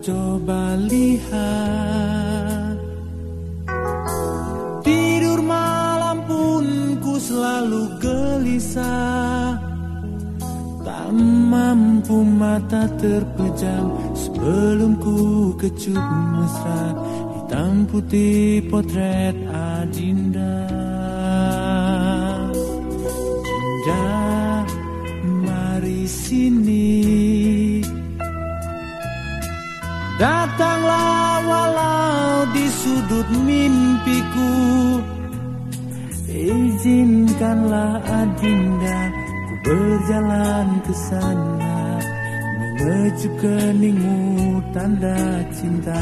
coba lihat. Tidur malam pun ku selalu gelisah. Tak mampu mata terpejam Sebelum ku kecup mesra. Hitam putih potret Adinda Datanglah walau di sudut mimpiku. Izinkanlah adinda Ku berjalan ke sana Mengecup keningmu tanda cinta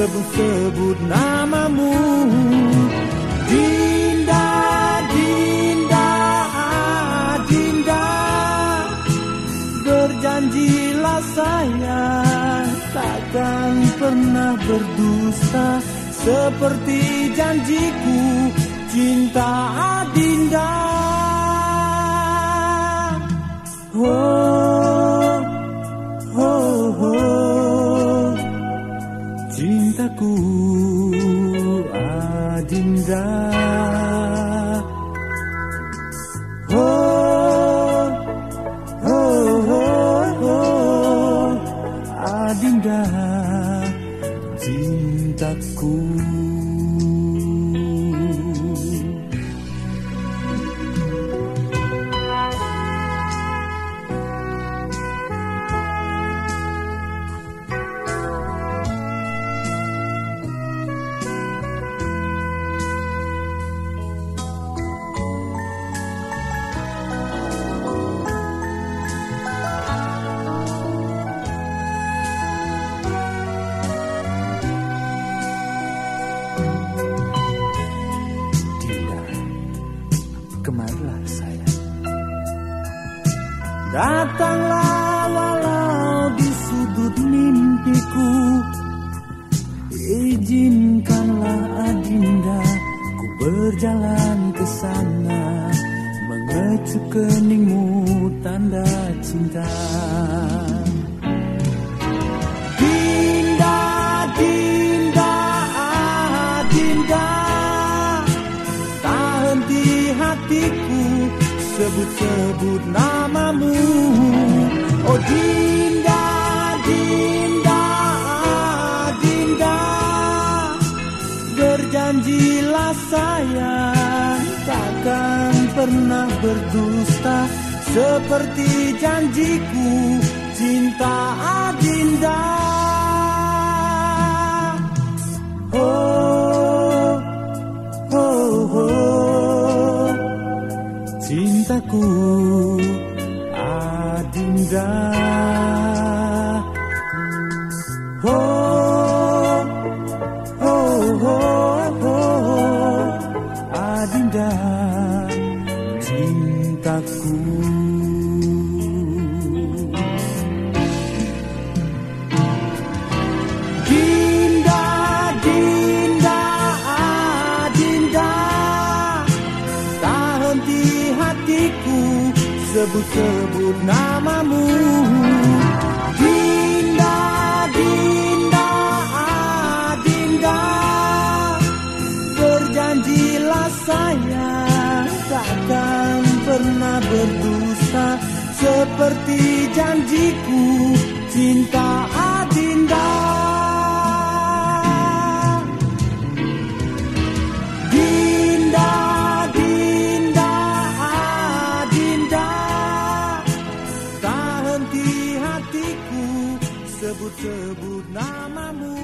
sebut-sebut namamu. Dinda, Dinda, Dinda. Berjanjilah saya takkan pernah berdusta Seperti janjiku. Cinta Adinda Oh, Cintaku Dinda, kemarilah saya. Datanglah walau di sudut mimpiku. Izinkanlah adinda Ku berjalan ke sana. Mengecup keningmu tanda cinta hatiku sebut-sebut namamu. Oh Dinda, Dinda, Dinda Berjanjilah sayang takkan pernah berdusta. Seperti janjiku cinta Adinda Adinda. Oh, oh, oh, oh Adinda Cintaku hatiku sebut-sebut namamu. Dinda, Dinda, Dinda. Berjanjilah sayang takkan pernah berdusta Seperti janjiku. Cinta sebut-sebut namamu